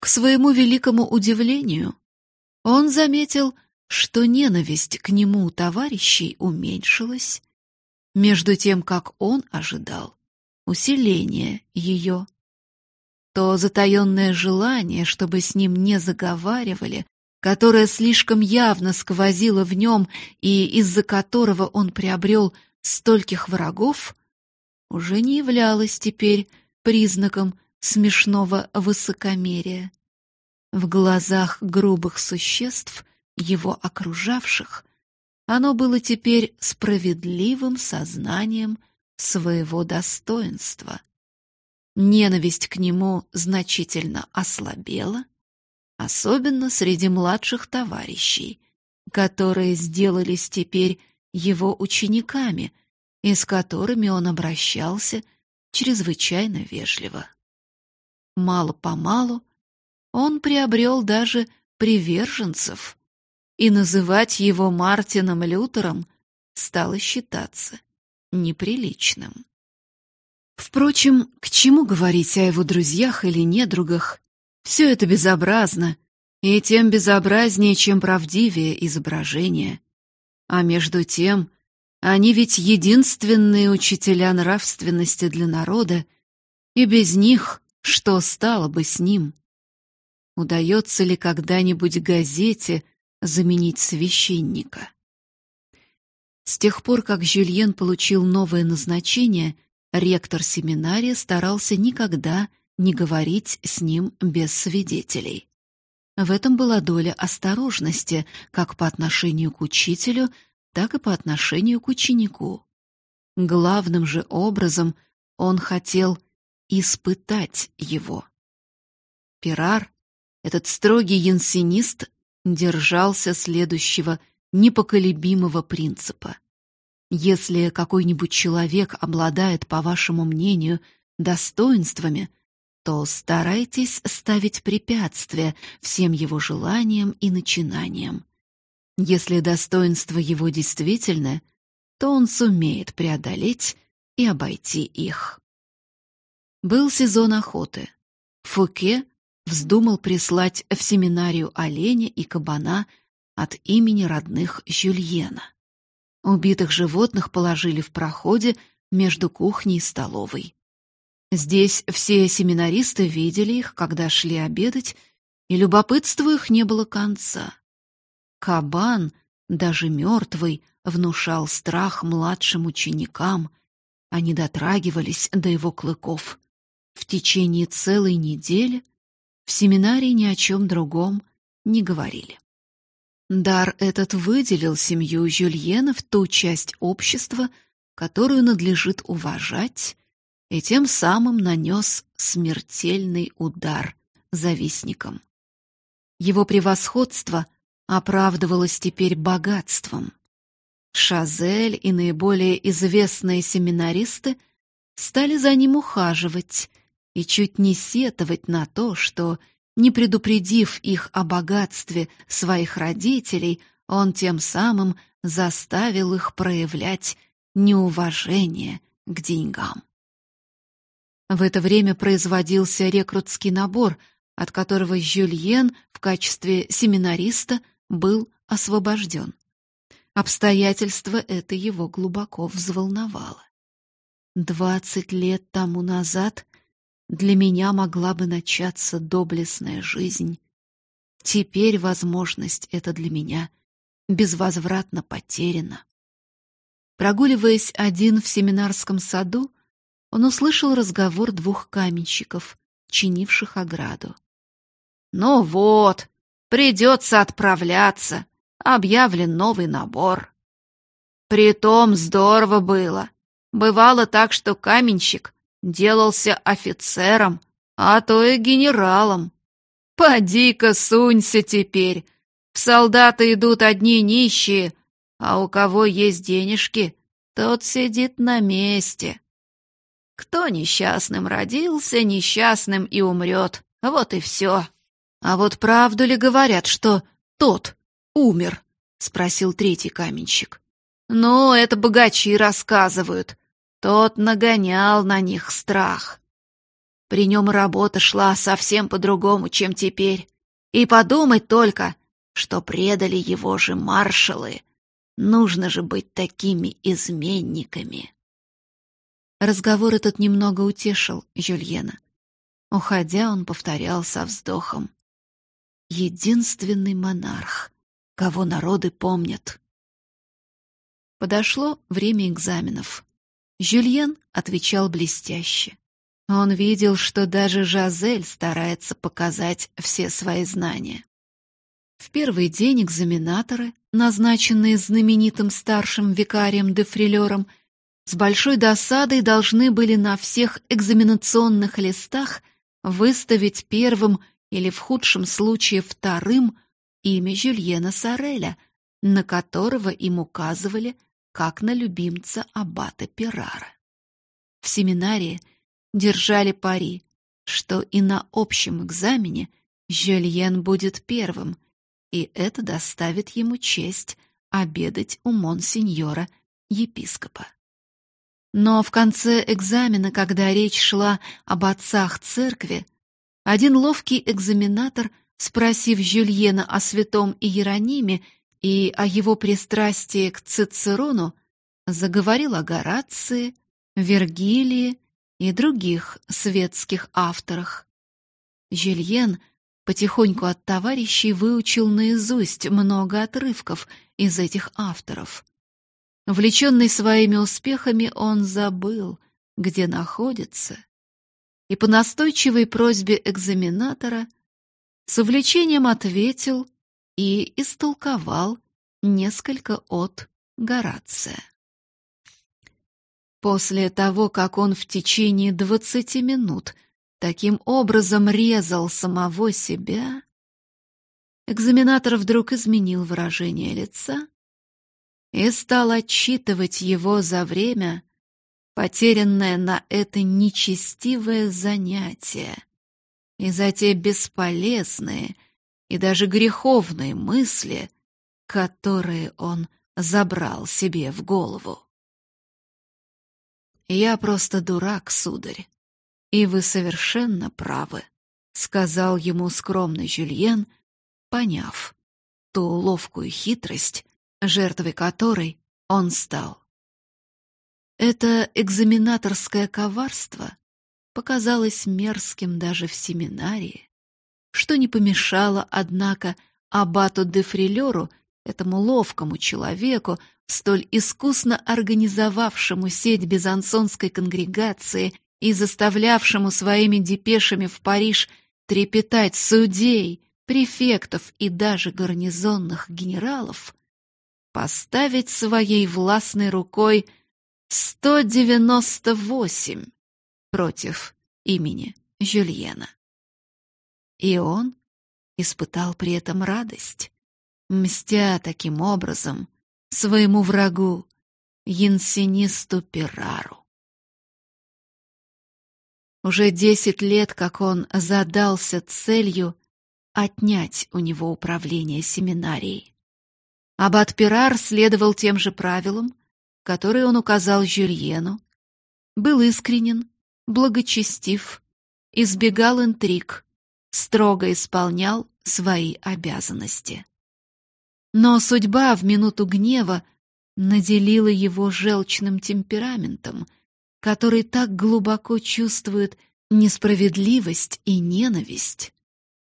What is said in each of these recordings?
К своему великому удивлению, он заметил, что ненависть к нему товарищей уменьшилась, между тем, как он ожидал усиления ее. То затаённое желание, чтобы с ним не заговаривали, которое слишком явно сквозило в нем и из-за которого он приобрел стольких врагов, уже не являлось теперь признаком смешного высокомерия. В глазах грубых существ, его окружавших, оно было теперь справедливым сознанием своего достоинства. Ненависть к нему значительно ослабела, особенно среди младших товарищей, которые сделались теперь его учениками и с которыми он обращался чрезвычайно вежливо. Мало-помалу он приобрел даже приверженцев, и называть его Мартином Лютером стало считаться неприличным. Впрочем, к чему говорить о его друзьях или недругах? Все это безобразно, и тем безобразнее, чем правдивее изображение. А между тем, они ведь единственные учителя нравственности для народа, и без них что стало бы с ним? Удается ли когда-нибудь газете заменить священника? С тех пор, как Жюльен получил новое назначение, ректор семинария старался никогда не говорить с ним без свидетелей. В этом была доля осторожности как по отношению к учителю, так и по отношению к ученику. Главным же образом он хотел испытать его. Пирар, этот строгий янсенист, держался следующего непоколебимого принципа. Если какой-нибудь человек обладает, по вашему мнению, достоинствами, то старайтесь ставить препятствия всем его желаниям и начинаниям. Если достоинство его действительно, то он сумеет преодолеть и обойти их. Был сезон охоты. Фуке вздумал прислать в семинарию оленя и кабана от имени родных Жюльена. Убитых животных положили в проходе между кухней и столовой. Здесь все семинаристы видели их, когда шли обедать, и любопытству их не было конца. Кабан, даже мертвый, внушал страх младшим ученикам. Они дотрагивались до его клыков. В течение целой недели в семинарии ни о чем другом не говорили. Дар этот выделил семью Жюльена в ту часть общества, которую надлежит уважать, и тем самым нанес смертельный удар завистникам. Его превосходство оправдывалось теперь богатством. Шазель и наиболее известные семинаристы стали за ним ухаживать и чуть не сетовать на то, что, не предупредив их о богатстве своих родителей, он тем самым заставил их проявлять неуважение к деньгам. В это время производился рекрутский набор, от которого Жюльен в качестве семинариста был освобожден. Обстоятельство это его глубоко взволновало. Двадцать лет тому назад для меня могла бы начаться доблестная жизнь. Теперь возможность эта для меня безвозвратно потеряна. Прогуливаясь один в семинарском саду, он услышал разговор двух каменщиков, чинивших ограду. «Ну вот, придется отправляться. Объявлен новый набор». Притом здорово было. Бывало так, что каменщик делался офицером, а то и генералом. Поди-ка сунься теперь. В солдаты идут одни нищие, а у кого есть денежки, тот сидит на месте. Кто несчастным родился, несчастным и умрет. Вот и все. А вот правду ли говорят, что тот умер? Спросил третий каменщик. Ну, это богачи рассказывают. Тот нагонял на них страх. При нем работа шла совсем по-другому, чем теперь. И подумать только, что предали его же маршалы. Нужно же быть такими изменниками. Разговор этот немного утешил Жюльена. Уходя, он повторял со вздохом. «Единственный монарх, кого народы помнят». Подошло время экзаменов. Жюльен отвечал блестяще. Он видел, что даже Жазель старается показать все свои знания. В первый день экзаменаторы, назначенные знаменитым старшим викарием де Фрилером, с большой досадой должны были на всех экзаменационных листах выставить первым или в худшем случае вторым имя Жюльена Сареля, на которого им указывали как на любимца аббата Перара. В семинарии держали пари, что и на общем экзамене Жюльен будет первым, и это доставит ему честь обедать у монсеньора епископа. Но в конце экзамена, когда речь шла об отцах церкви, один ловкий экзаменатор, спросив Жюльена о святом Иерониме и о его пристрастии к Цицерону, заговорил о Горации, Вергилии и других светских авторах. Жюльен потихоньку от товарищей выучил наизусть много отрывков из этих авторов. Влеченный своими успехами, он забыл, где находится, и по настойчивой просьбе экзаменатора с увлечением ответил и истолковал несколько от Горация. После того, как он в течение двадцати минут таким образом резал самого себя, экзаменатор вдруг изменил выражение лица и стал отчитывать его за время, потерянное на это нечестивое занятие, и за те бесполезные и даже греховные мысли, которые он забрал себе в голову. «Я просто дурак, сударь, и вы совершенно правы», — сказал ему скромный Жюльен, поняв ту ловкую хитрость, жертвой которой он стал. Это экзаменаторское коварство показалось мерзким даже в семинарии, что не помешало, однако, аббату де Фрилеру, этому ловкому человеку, столь искусно организовавшему сеть безансонской конгрегации и заставлявшему своими депешами в Париж трепетать судей, префектов и даже гарнизонных генералов, поставить своей властной рукой 198 против имени Жюльена. И он испытал при этом радость, мстя таким образом своему врагу, Янсинисту Пирару. Уже десять лет, как он задался целью отнять у него управление семинарией. Аббат Пирар следовал тем же правилам, которые он указал Жюльену, был искренен, благочестив, избегал интриг, строго исполнял свои обязанности. Но судьба в минуту гнева наделила его желчным темпераментом, который так глубоко чувствует несправедливость и ненависть.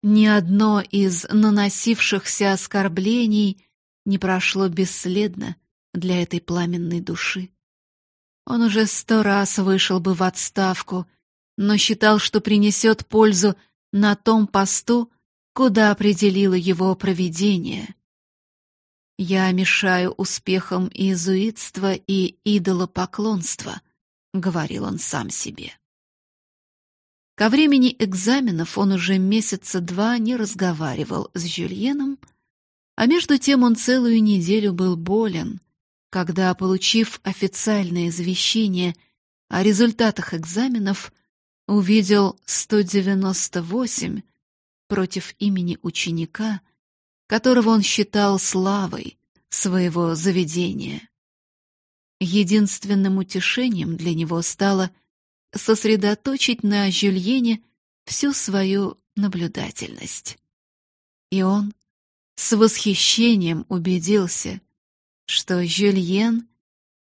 Ни одно из наносившихся оскорблений не прошло бесследно для этой пламенной души. Он уже сто раз вышел бы в отставку, но считал, что принесет пользу на том посту, куда определило его провидение. Я мешаю успехам иезуитства и идолопоклонства, говорил он сам себе. Ко времени экзаменов он уже месяца два не разговаривал с Жюльеном, а между тем он целую неделю был болен, когда, получив официальное извещение о результатах экзаменов, увидел 198 против имени ученика, которого он считал славой своего заведения. Единственным утешением для него стало, сосредоточить на Жюльене всю свою наблюдательность. И он с восхищением убедился, что Жюльен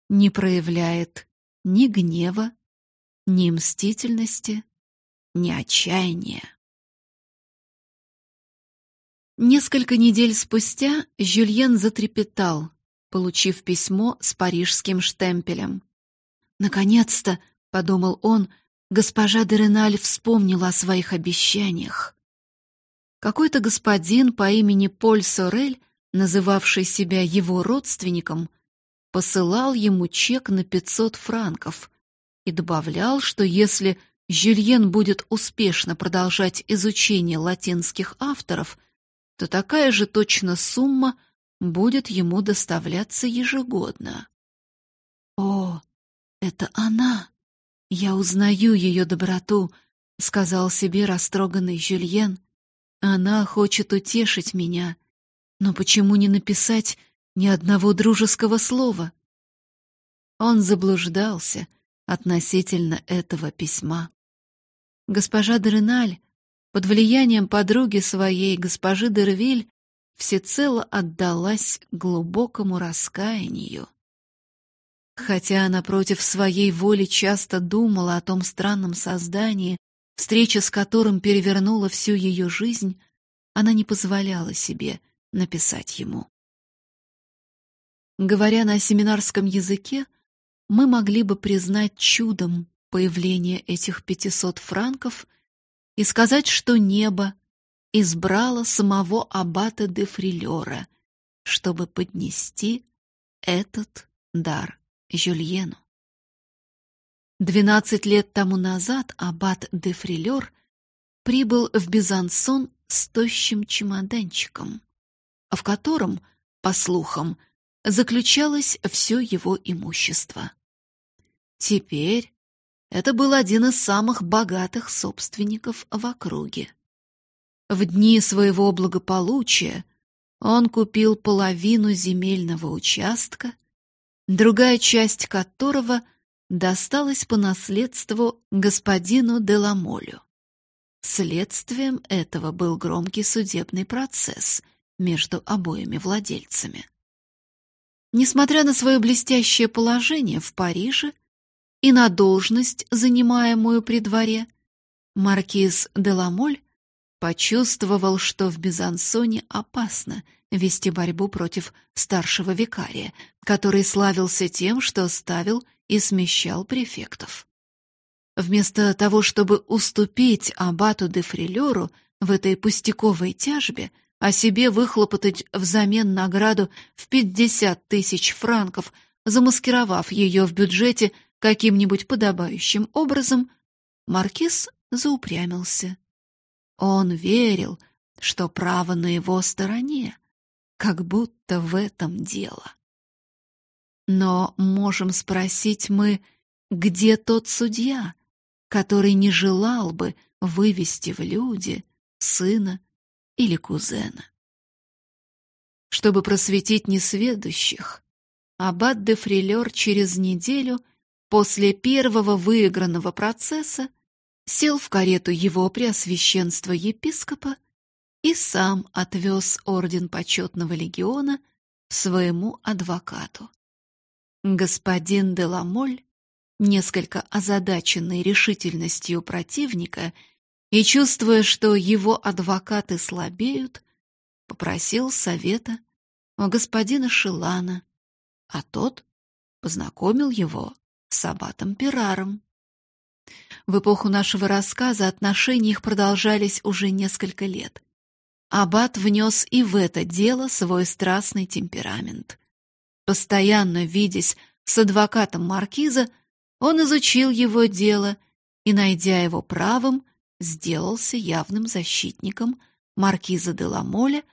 не проявляет ни гнева, ни мстительности, ни отчаяния. Несколько недель спустя Жюльен затрепетал, получив письмо с парижским штемпелем. «Наконец-то», — подумал он, — «госпожа Дереналь вспомнила о своих обещаниях». Какой-то господин по имени Поль Сорель, называвший себя его родственником, посылал ему чек на 500 франков и добавлял, что если Жюльен будет успешно продолжать изучение латинских авторов, то такая же точно сумма будет ему доставляться ежегодно. О, это она. Я узнаю ее доброту, сказал себе растроганный Жюльен. Она хочет утешить меня, но почему не написать ни одного дружеского слова? Он заблуждался относительно этого письма. Госпожа Дреналь под влиянием подруги своей, госпожи Дервиль, всецело отдалась глубокому раскаянию. Хотя она против своей воли часто думала о том странном создании, встреча с которым перевернула всю ее жизнь, она не позволяла себе написать ему. Говоря на семинарском языке, мы могли бы признать чудом появление этих пятисот франков и сказать, что небо избрало самого аббата де Фрилера, чтобы поднести этот дар Жюльену. Двенадцать лет тому назад аббат де Фрилер прибыл в Бизансон с тощим чемоданчиком, в котором, по слухам, заключалось все его имущество. Теперь это был один из самых богатых собственников в округе. В дни своего благополучия он купил половину земельного участка, другая часть которого досталась по наследству господину Деламолю. Следствием этого был громкий судебный процесс между обоими владельцами. Несмотря на свое блестящее положение в Париже, и на должность, занимаемую при дворе, маркиз де Ламоль почувствовал, что в Безансоне опасно вести борьбу против старшего викария, который славился тем, что ставил и смещал префектов. Вместо того, чтобы уступить аббату де Фрилеру в этой пустяковой тяжбе, а себе выхлопотать взамен награду в пятьдесят тысяч франков, замаскировав ее в бюджете каким-нибудь подобающим образом, маркиз заупрямился. Он верил, что право на его стороне, как будто в этом дело. Но можем спросить мы, где тот судья, который не желал бы вывести в люди сына или кузена? Чтобы просветить несведущих, аббат де Фрилер через неделю — После первого выигранного процесса сел в карету его преосвященства епископа и сам отвез орден почетного легиона своему адвокату. Господин де Ламоль, несколько озадаченный решительностью противника и чувствуя, что его адвокаты слабеют, попросил совета у господина Шилана, а тот познакомил его с аббатом Пираром. В эпоху нашего рассказа отношения их продолжались уже несколько лет. Аббат внес и в это дело свой страстный темперамент. Постоянно видясь с адвокатом маркиза, он изучил его дело и, найдя его правым, сделался явным защитником маркиза де Ламоля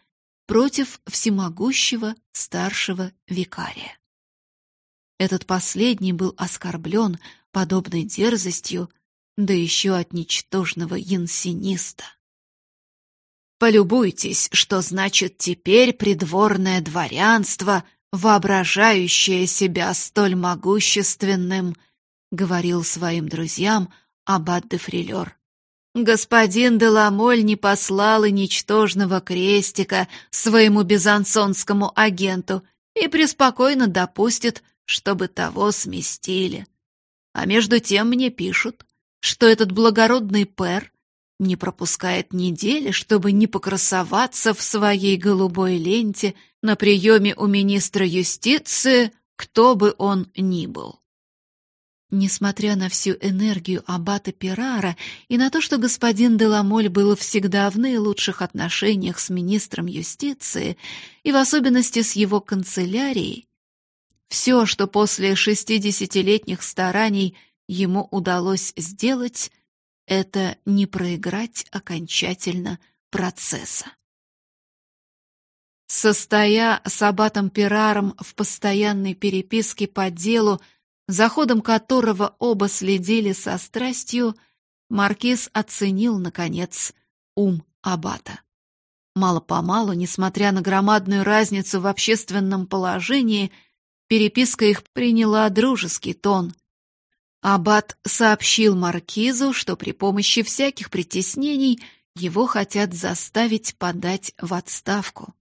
против всемогущего старшего викария. Этот последний был оскорблен подобной дерзостью, да еще от ничтожного янсиниста. Полюбуйтесь, что значит теперь придворное дворянство, воображающее себя столь могущественным, говорил своим друзьям аббат де Фрилер. Господин Деламоль не послал и ничтожного крестика своему бизансонскому агенту и преспокойно допустит, чтобы того сместили. А между тем мне пишут, что этот благородный пэр не пропускает недели, чтобы не покрасоваться в своей голубой ленте на приеме у министра юстиции, кто бы он ни был. Несмотря на всю энергию аббата Пирара и на то, что господин Деламоль был всегда в наилучших отношениях с министром юстиции и в особенности с его канцелярией, все, что после шестидесятилетних стараний ему удалось сделать, это не проиграть окончательно процесса. Состоя с аббатом Пираром в постоянной переписке по делу, за ходом которого оба следили со страстью, маркиз оценил, наконец, ум аббата. Мало-помалу, несмотря на громадную разницу в общественном положении, переписка их приняла дружеский тон. Аббат сообщил маркизу, что при помощи всяких притеснений его хотят заставить подать в отставку.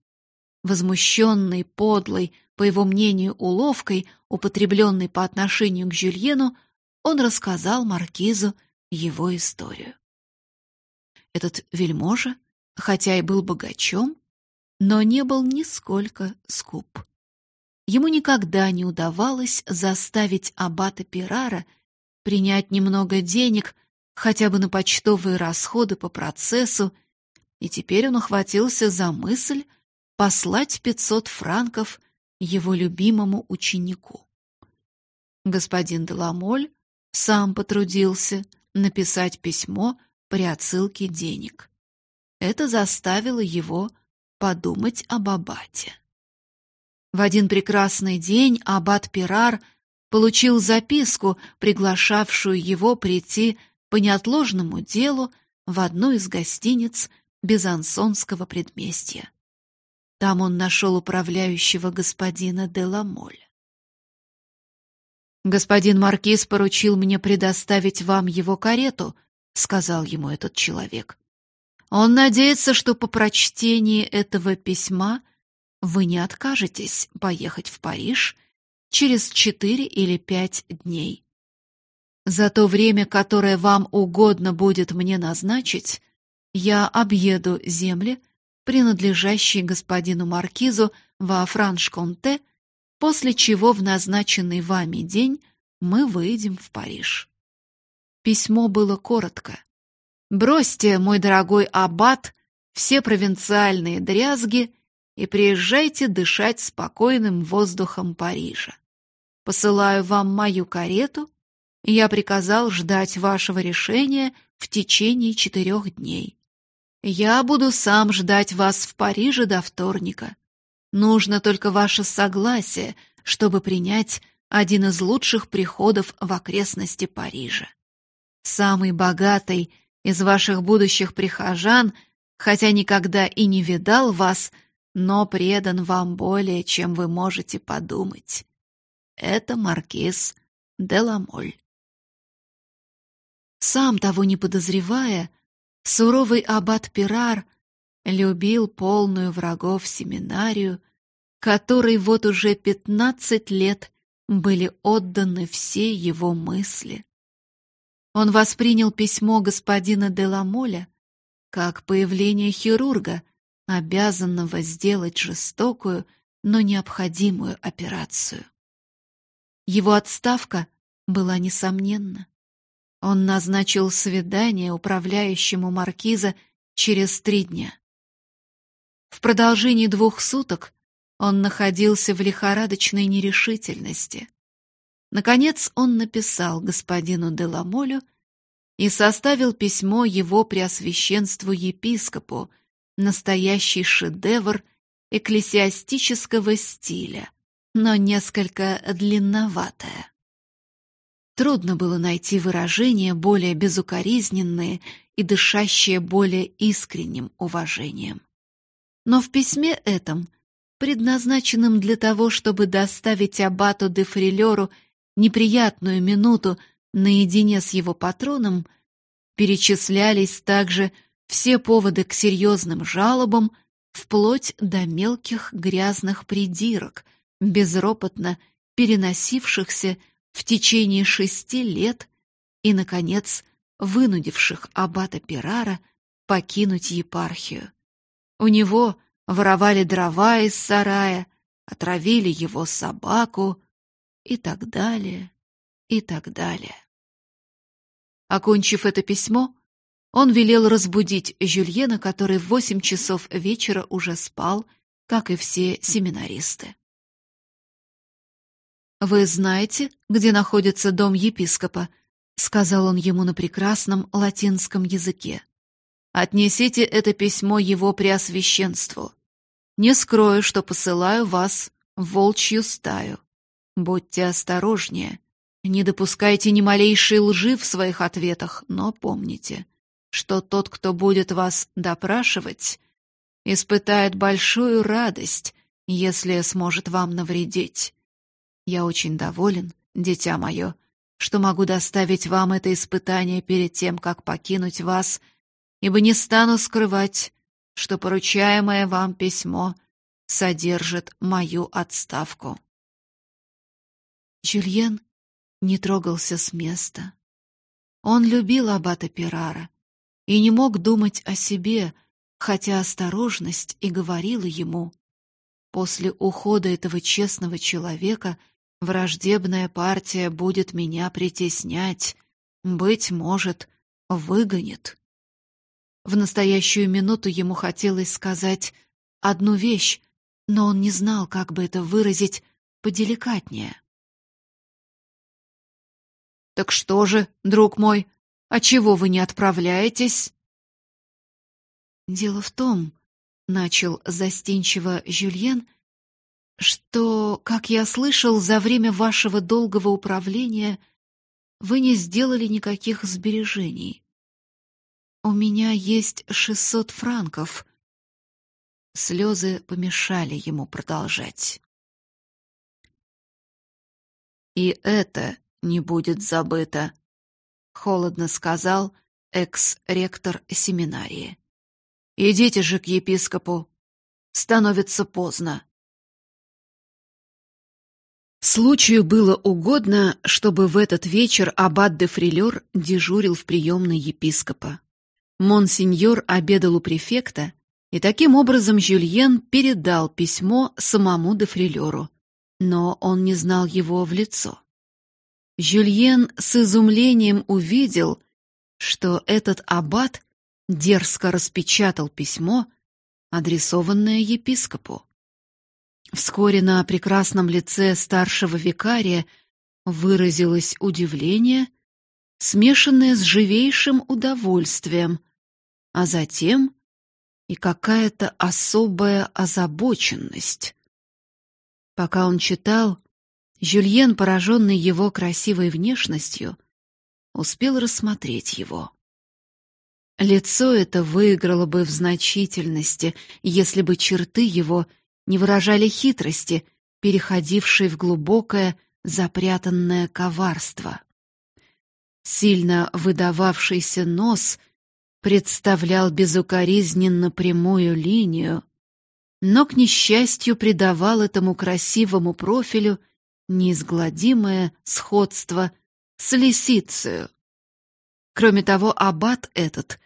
Возмущенный, подлый, по его мнению, уловкой, употребленной по отношению к Жюльену, он рассказал маркизу его историю. Этот вельможа, хотя и был богачом, но не был нисколько скуп. Ему никогда не удавалось заставить аббата Пирара принять немного денег хотя бы на почтовые расходы по процессу, и теперь он охватился за мысль послать пятьсот франков его любимому ученику. Господин Деламоль сам потрудился написать письмо при отсылке денег. Это заставило его подумать об аббате. В один прекрасный день аббат Пирар получил записку, приглашавшую его прийти по неотложному делу в одну из гостиниц Безансонского предместья. Там он нашел управляющего господина Деламоля. «Господин Маркиз поручил мне предоставить вам его карету», — сказал ему этот человек. «Он надеется, что по прочтении этого письма вы не откажетесь поехать в Париж через четыре или пять дней. За то время, которое вам угодно будет мне назначить, я объеду земли, принадлежащий господину маркизу во Франш-Конте, после чего в назначенный вами день мы выйдем в Париж. Письмо было коротко. Бросьте, мой дорогой аббат, все провинциальные дрязги и приезжайте дышать спокойным воздухом Парижа. Посылаю вам мою карету. Я приказал ждать вашего решения в течение четырех дней. Я буду сам ждать вас в Париже до вторника. Нужно только ваше согласие, чтобы принять один из лучших приходов в окрестности Парижа. Самый богатый из ваших будущих прихожан, хотя никогда и не видал вас, но предан вам более, чем вы можете подумать. Это маркиз Деламоль. Сам того не подозревая, Суровый аббат Пирар любил полную врагов семинарию, которой вот уже пятнадцать лет были отданы все его мысли. Он воспринял письмо господина Деламоля как появление хирурга, обязанного сделать жестокую, но необходимую операцию. Его отставка была несомненна. Он назначил свидание управляющему маркиза через три дня. В продолжении двух суток он находился в лихорадочной нерешительности. Наконец он написал господину Деламолю и составил письмо его преосвященству епископу, настоящий шедевр экклесиастического стиля, но несколько длинноватое. Трудно было найти выражения более безукоризненные и дышащие более искренним уважением. Но в письме этом, предназначенном для того, чтобы доставить аббату де Фрилеру неприятную минуту наедине с его патроном, перечислялись также все поводы к серьезным жалобам, вплоть до мелких грязных придирок, безропотно переносившихся в течение шести лет и, наконец, вынудивших аббата Пирара покинуть епархию. У него воровали дрова из сарая, отравили его собаку и так далее, и так далее. Окончив это письмо, он велел разбудить Жюльена, который в восемь часов вечера уже спал, как и все семинаристы. «Вы знаете, где находится дом епископа?» — сказал он ему на прекрасном латинском языке. «Отнесите это письмо его преосвященству. Не скрою, что посылаю вас в волчью стаю. Будьте осторожнее. Не допускайте ни малейшей лжи в своих ответах, но помните, что тот, кто будет вас допрашивать, испытает большую радость, если сможет вам навредить. Я очень доволен, дитя мое, что могу доставить вам это испытание перед тем, как покинуть вас, ибо не стану скрывать, что поручаемое вам письмо содержит мою отставку. Жюльен не трогался с места. Он любил аббата Пирара и не мог думать о себе, хотя осторожность и говорила ему. После ухода этого честного человека враждебная партия будет меня притеснять, быть может, выгонит. В настоящую минуту ему хотелось сказать одну вещь, но он не знал, как бы это выразить поделикатнее. Так что же, друг мой, а чего вы не отправляетесь? Дело в том, начал застенчиво Жюльен, что, как я слышал, за время вашего долгого управления вы не сделали никаких сбережений. У меня есть шестьсот франков. Слезы помешали ему продолжать. И это не будет забыто, холодно сказал экс-ректор семинарии. Идите же к епископу. Становится поздно. Случаю было угодно, чтобы в этот вечер аббат де Фрилер дежурил в приемной епископа. Монсеньор обедал у префекта, и таким образом Жюльен передал письмо самому де Фрилеру, но он не знал его в лицо. Жюльен с изумлением увидел, что этот аббат дерзко распечатал письмо, адресованное епископу. Вскоре на прекрасном лице старшего викария выразилось удивление, смешанное с живейшим удовольствием, а затем и какая-то особая озабоченность. Пока он читал, Жюльен, пораженный его красивой внешностью, успел рассмотреть его. Лицо это выиграло бы в значительности, если бы черты его не выражали хитрости, переходившей в глубокое запрятанное коварство. Сильно выдававшийся нос представлял безукоризненно прямую линию, но к несчастью придавал этому красивому профилю неизгладимое сходство с лисицей. Кроме того, аббат этот,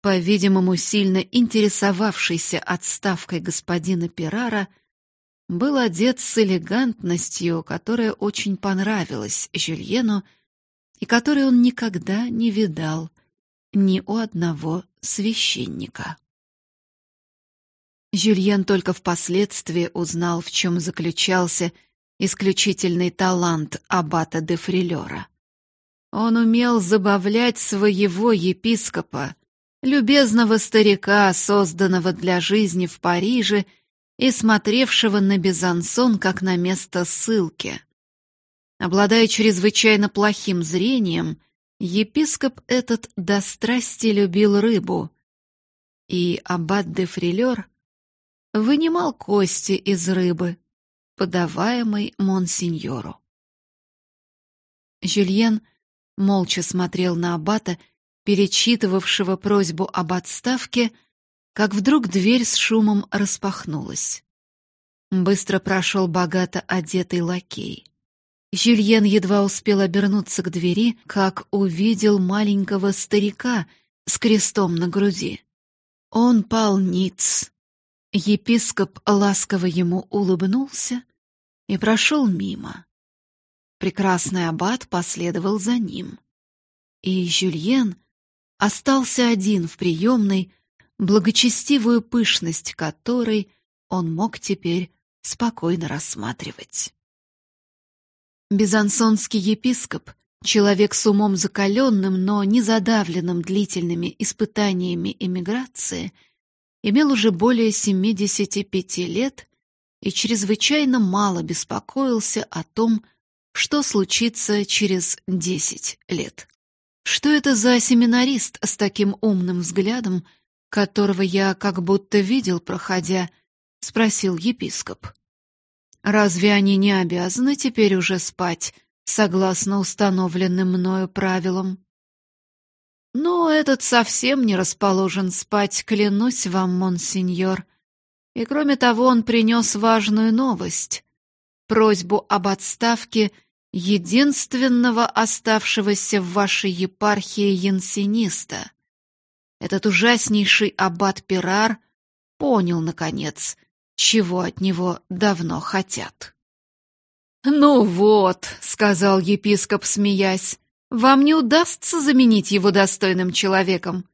по-видимому, сильно интересовавшийся отставкой господина Перара, был одет с элегантностью, которая очень понравилась Жюльену и которой он никогда не видал ни у одного священника. Жюльен только впоследствии узнал, в чем заключался исключительный талант аббата де Фрилера. Он умел забавлять своего епископа, любезного старика, созданного для жизни в Париже и смотревшего на Безансон как на место ссылки. Обладая чрезвычайно плохим зрением, епископ этот до страсти любил рыбу, и аббат де Фрилер вынимал кости из рыбы, подаваемой монсеньору. Жюльен молча смотрел на аббата, перечитывавшего просьбу об отставке, как вдруг дверь с шумом распахнулась. Быстро прошел богато одетый лакей. Жюльен едва успел обернуться к двери, как увидел маленького старика с крестом на груди. Он пал ниц. Епископ ласково ему улыбнулся и прошел мимо. Прекрасный аббат последовал за ним. И Жюльен остался один в приемной, благочестивую пышность которой он мог теперь спокойно рассматривать. Безансонский епископ, человек с умом закаленным, но не задавленным длительными испытаниями эмиграции, имел уже более 75 лет и чрезвычайно мало беспокоился о том, что случится через 10 лет. Что это за семинарист с таким умным взглядом, которого я как будто видел, проходя, спросил епископ. Разве они не обязаны теперь уже спать, согласно установленным мною правилам? Но этот совсем не расположен спать, клянусь вам, монсеньор. И кроме того, он принес важную новость просьбу об отставке единственного оставшегося в вашей епархии янсениста. Этот ужаснейший аббат Пирар понял наконец, чего от него давно хотят. «Ну вот», — сказал епископ, смеясь, — «вам не удастся заменить его достойным человеком.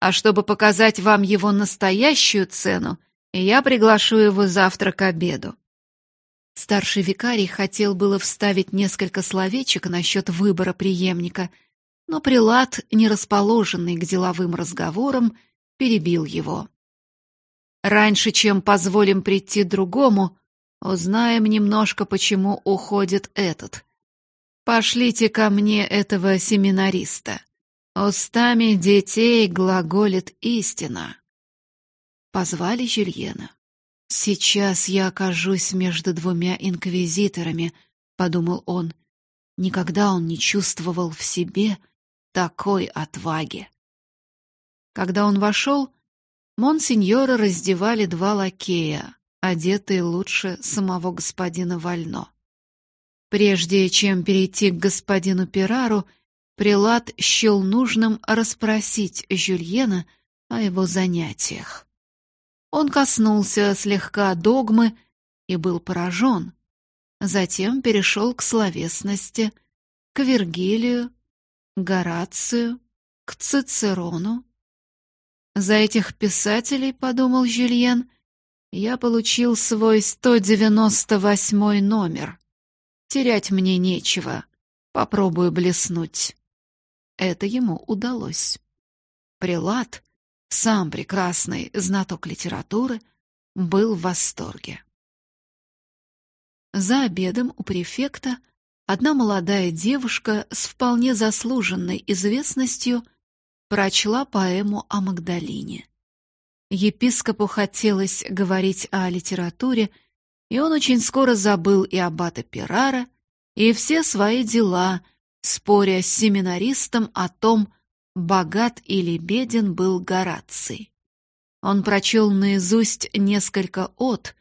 А чтобы показать вам его настоящую цену, я приглашу его завтра к обеду». Старший викарий хотел было вставить несколько словечек насчет выбора преемника, но прилад, не расположенный к деловым разговорам, перебил его. Раньше, чем позволим прийти другому, узнаем немножко, почему уходит этот. Пошлите ко мне этого семинариста. Устами детей глаголит истина. Позвали Жюльена. Сейчас я окажусь между двумя инквизиторами, подумал он. Никогда он не чувствовал в себе такой отваги. Когда он вошел, Монсеньора раздевали два лакея, одетые лучше самого господина Вально. Прежде чем перейти к господину Пирару, прилад счел нужным расспросить Жюльена о его занятиях. Он коснулся слегка догмы и был поражен. Затем перешел к словесности, к Вергилию, Горацию, к Цицерону, за этих писателей, подумал Жюльен, я получил свой 198 номер. Терять мне нечего. Попробую блеснуть. Это ему удалось. Прилад, сам прекрасный знаток литературы, был в восторге. За обедом у префекта одна молодая девушка с вполне заслуженной известностью прочла поэму о Магдалине. Епископу хотелось говорить о литературе, и он очень скоро забыл и аббата Пирара, и все свои дела, споря с семинаристом о том, богат или беден был Гораций. Он прочел наизусть несколько от,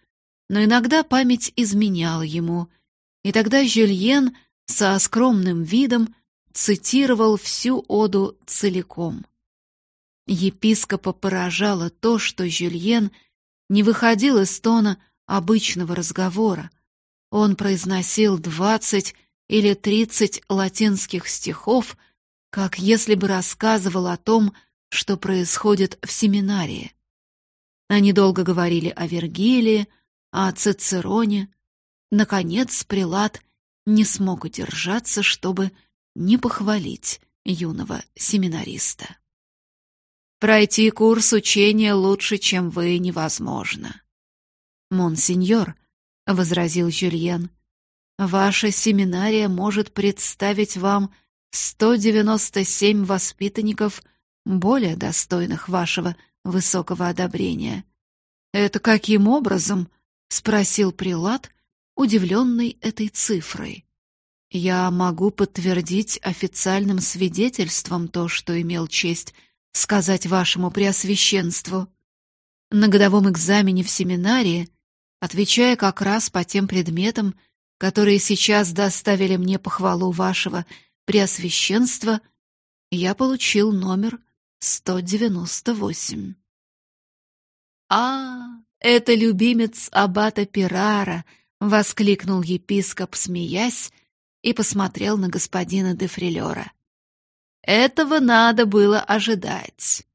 но иногда память изменяла ему, и тогда Жюльен со скромным видом цитировал всю оду целиком. Епископа поражало то, что Жюльен не выходил из тона обычного разговора. Он произносил двадцать или тридцать латинских стихов, как если бы рассказывал о том, что происходит в семинарии. Они долго говорили о Вергилии, о Цицероне. Наконец, прилад не смог удержаться, чтобы не похвалить юного семинариста. Пройти курс учения лучше, чем вы, невозможно. Монсеньор, возразил Жюльен, ваша семинария может представить вам 197 воспитанников более достойных вашего высокого одобрения. Это каким образом? спросил прилад, удивленный этой цифрой. Я могу подтвердить официальным свидетельством то, что имел честь сказать вашему преосвященству. На годовом экзамене в семинарии, отвечая как раз по тем предметам, которые сейчас доставили мне похвалу вашего преосвященства, я получил номер 198. А, это любимец аббата Пирара, воскликнул епископ, смеясь, и посмотрел на господина де Фрилера. Этого надо было ожидать.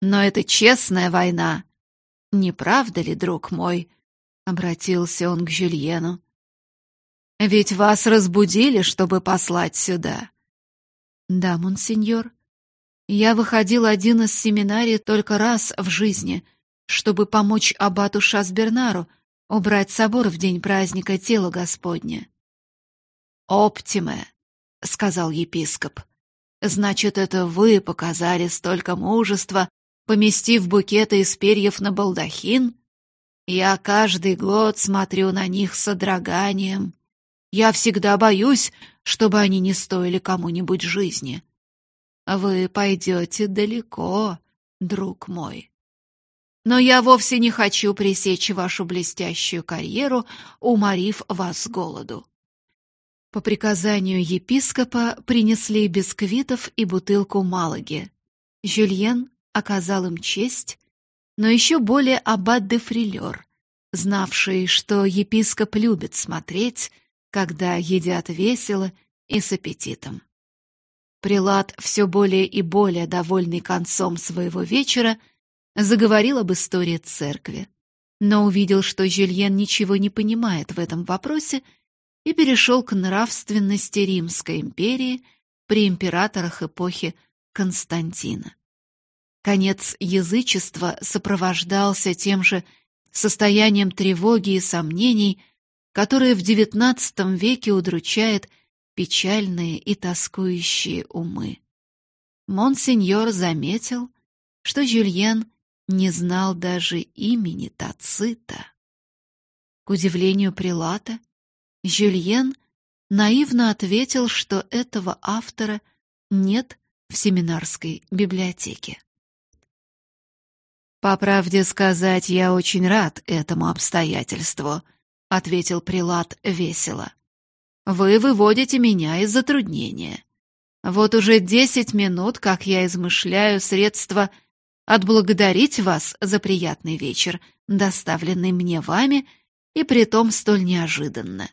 Но это честная война. Не правда ли, друг мой? обратился он к Жюльену. Ведь вас разбудили, чтобы послать сюда. Да, монсеньор. Я выходил один из семинарий только раз в жизни, чтобы помочь аббату Шасбернару убрать собор в день праздника тела Господня. «Оптиме», — сказал епископ. «Значит, это вы показали столько мужества, поместив букеты из перьев на балдахин? Я каждый год смотрю на них с содроганием. Я всегда боюсь, чтобы они не стоили кому-нибудь жизни. Вы пойдете далеко, друг мой. Но я вовсе не хочу пресечь вашу блестящую карьеру, уморив вас с голоду. По приказанию епископа принесли бисквитов и бутылку малаги. Жюльен оказал им честь, но еще более аббат де Фрилер, знавший, что епископ любит смотреть, когда едят весело и с аппетитом. Прилад, все более и более довольный концом своего вечера, заговорил об истории церкви, но увидел, что Жюльен ничего не понимает в этом вопросе и перешел к нравственности Римской империи при императорах эпохи Константина. Конец язычества сопровождался тем же состоянием тревоги и сомнений, которое в XIX веке удручает печальные и тоскующие умы. Монсеньор заметил, что Жюльен не знал даже имени Тацита. К удивлению прилата, Жюльен наивно ответил, что этого автора нет в семинарской библиотеке. По правде сказать, я очень рад этому обстоятельству, ответил прилат весело. Вы выводите меня из затруднения. Вот уже десять минут, как я измышляю средства отблагодарить вас за приятный вечер, доставленный мне вами, и притом столь неожиданно.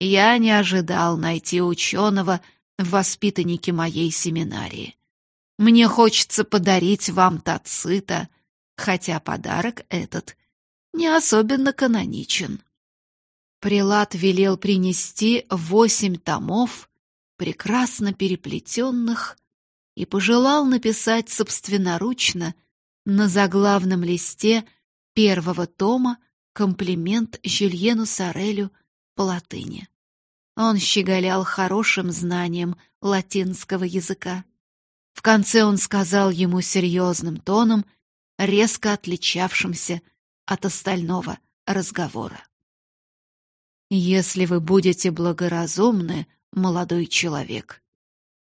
Я не ожидал найти ученого в воспитаннике моей семинарии. Мне хочется подарить вам Тацита, хотя подарок этот не особенно каноничен. Прилад велел принести восемь томов, прекрасно переплетенных, и пожелал написать собственноручно на заглавном листе первого тома комплимент Жюльену Сорелю по латыни. Он щеголял хорошим знанием латинского языка. В конце он сказал ему серьезным тоном, резко отличавшимся от остального разговора. «Если вы будете благоразумны, молодой человек,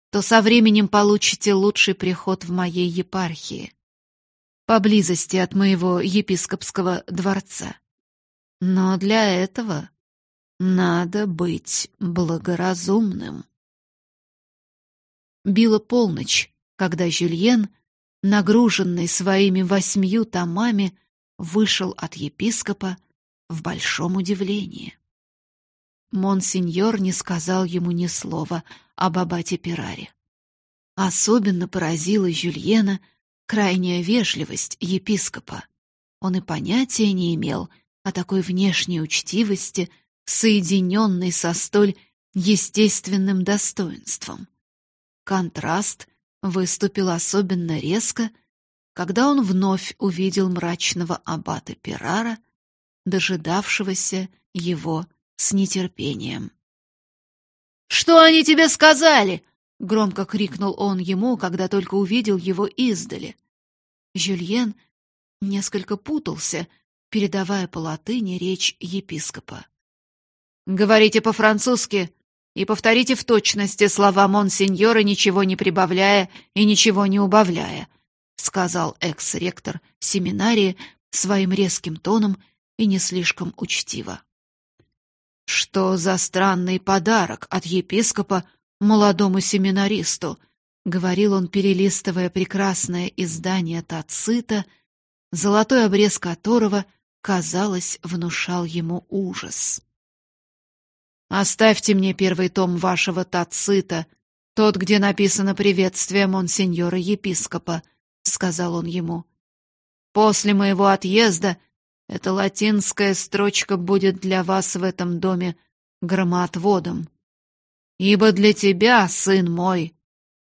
то со временем получите лучший приход в моей епархии, поблизости от моего епископского дворца. Но для этого надо быть благоразумным. Била полночь, когда Жюльен, нагруженный своими восьмью томами, вышел от епископа в большом удивлении. Монсеньор не сказал ему ни слова об аббате Пираре. Особенно поразила Жюльена крайняя вежливость епископа. Он и понятия не имел о такой внешней учтивости, соединенной со столь естественным достоинством. Контраст выступил особенно резко, когда он вновь увидел мрачного аббата Пирара, дожидавшегося его с нетерпением. «Что они тебе сказали?» — громко крикнул он ему, когда только увидел его издали. Жюльен несколько путался, передавая по латыни речь епископа. «Говорите по-французски», и повторите в точности слова монсеньора, ничего не прибавляя и ничего не убавляя, сказал экс-ректор семинарии своим резким тоном и не слишком учтиво. Что за странный подарок от епископа молодому семинаристу, говорил он, перелистывая прекрасное издание Тацита, золотой обрез которого, казалось, внушал ему ужас. Оставьте мне первый том вашего Тацита, тот, где написано приветствие монсеньора епископа, сказал он ему. После моего отъезда эта латинская строчка будет для вас в этом доме громоотводом. Ибо для тебя, сын мой,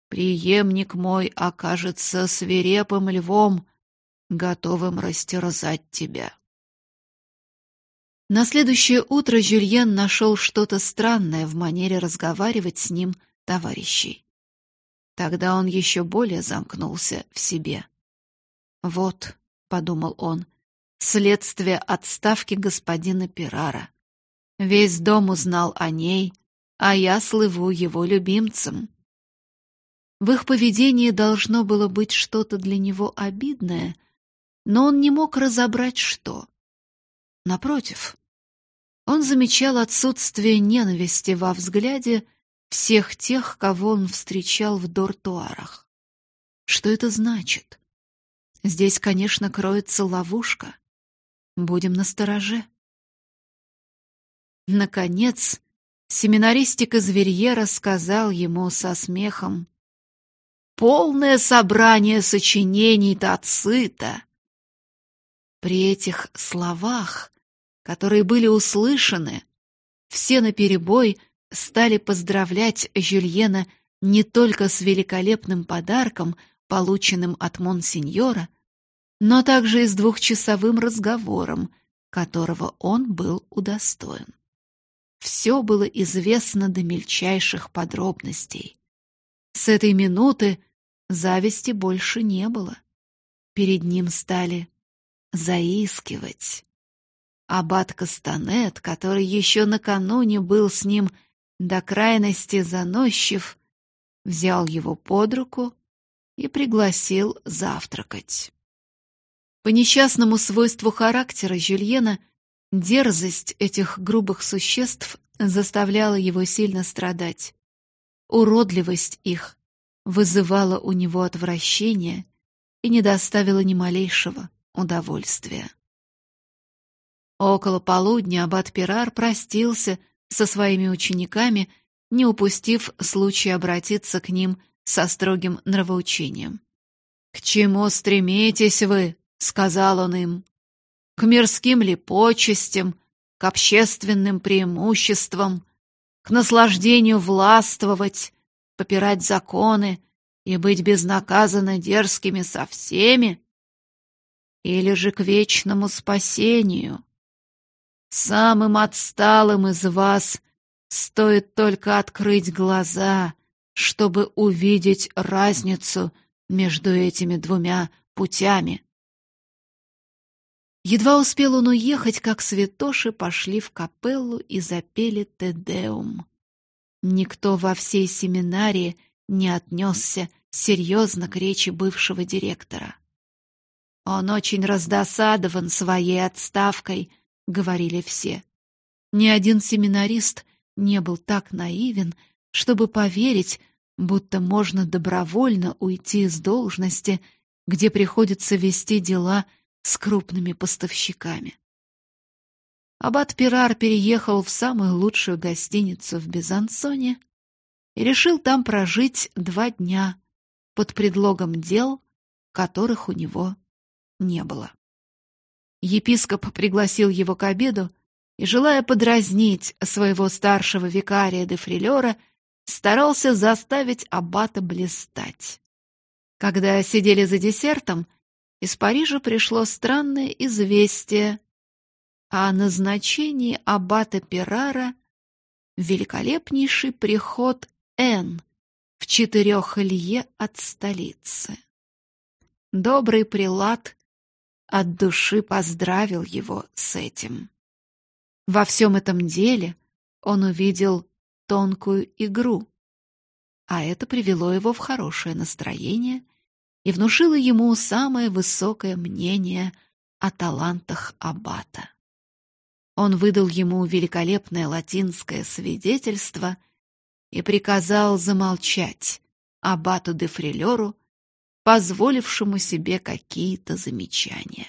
преемник мой окажется свирепым львом, готовым растерзать тебя. На следующее утро Жюльен нашел что-то странное в манере разговаривать с ним товарищей. Тогда он еще более замкнулся в себе. Вот, подумал он, следствие отставки господина Пирара. Весь дом узнал о ней, а я слыву его любимцем. В их поведении должно было быть что-то для него обидное, но он не мог разобрать что. Напротив, он замечал отсутствие ненависти во взгляде всех тех, кого он встречал в дортуарах. Что это значит? Здесь, конечно, кроется ловушка. Будем настороже. Наконец, Семинаристик из Верьера сказал ему со смехом. «Полное собрание сочинений Тацита!» При этих словах, которые были услышаны, все наперебой стали поздравлять Жюльена не только с великолепным подарком, полученным от монсеньора, но также и с двухчасовым разговором, которого он был удостоен. Все было известно до мельчайших подробностей. С этой минуты зависти больше не было. Перед ним стали заискивать. Аббат Кастанет, который еще накануне был с ним до крайности заносчив, взял его под руку и пригласил завтракать. По несчастному свойству характера Жюльена Дерзость этих грубых существ заставляла его сильно страдать. Уродливость их вызывала у него отвращение и не доставила ни малейшего удовольствия. Около полудня аббат Пирар простился со своими учениками, не упустив случая обратиться к ним со строгим нравоучением. «К чему стремитесь вы?» — сказал он им к мирским ли почестям, к общественным преимуществам, к наслаждению властвовать, попирать законы и быть безнаказанно дерзкими со всеми, или же к вечному спасению. Самым отсталым из вас стоит только открыть глаза, чтобы увидеть разницу между этими двумя путями. Едва успел он уехать, как святоши пошли в капеллу и запели Тедеум. Никто во всей семинарии не отнесся серьезно к речи бывшего директора. «Он очень раздосадован своей отставкой», — говорили все. Ни один семинарист не был так наивен, чтобы поверить, будто можно добровольно уйти из должности, где приходится вести дела — с крупными поставщиками. Аббат Пирар переехал в самую лучшую гостиницу в Безансоне и решил там прожить два дня под предлогом дел, которых у него не было. Епископ пригласил его к обеду и, желая подразнить своего старшего викария де Фрилера, старался заставить аббата блистать. Когда сидели за десертом, из Парижа пришло странное известие о назначении аббата Перара в великолепнейший приход Н в четырех лье от столицы. Добрый прилад от души поздравил его с этим. Во всем этом деле он увидел тонкую игру. А это привело его в хорошее настроение и внушило ему самое высокое мнение о талантах аббата. Он выдал ему великолепное латинское свидетельство и приказал замолчать аббату де Фрилеру, позволившему себе какие-то замечания.